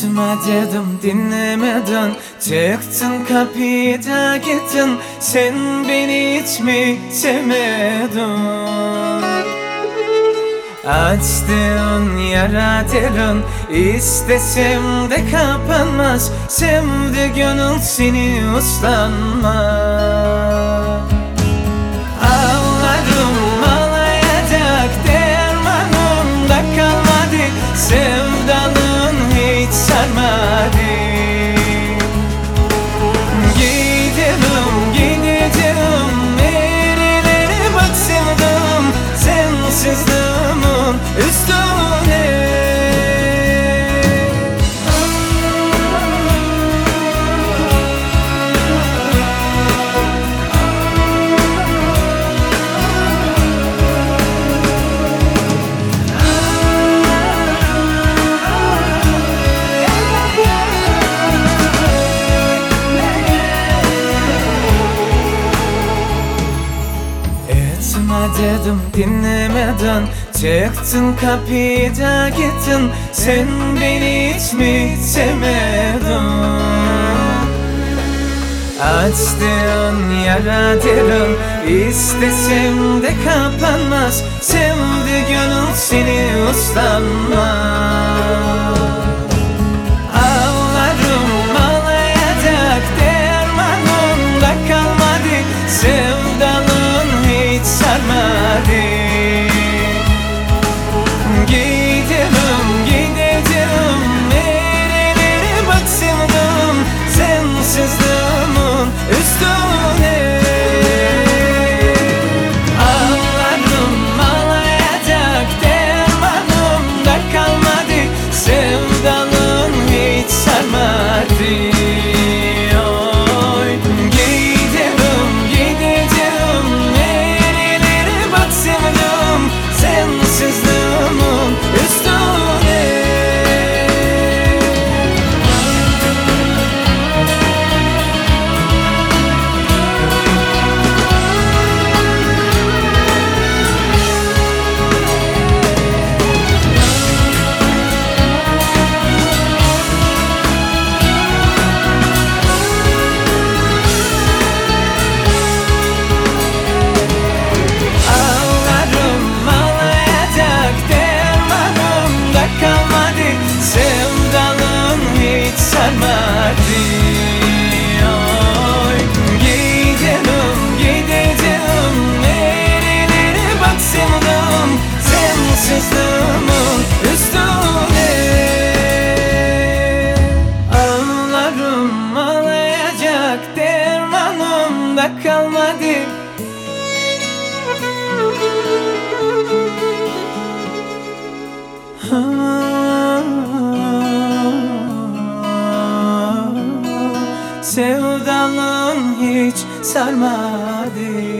Etme dedim dinlemedin Çıktın kapıda gittin. Sen beni hiç mi sevmedin? Açtığın yara derin. İstesem de kapanmaz. Sevdi gönül seni uslanmaz dedim dinlemeden. Çıktın kapıda gittin Sen beni hiç mi sevmedin? Açtığın yara derin İstesem de kapanmaz. Sevdi gönül seni uslanmaz kalmadı. Sevdalın hiç sarmadı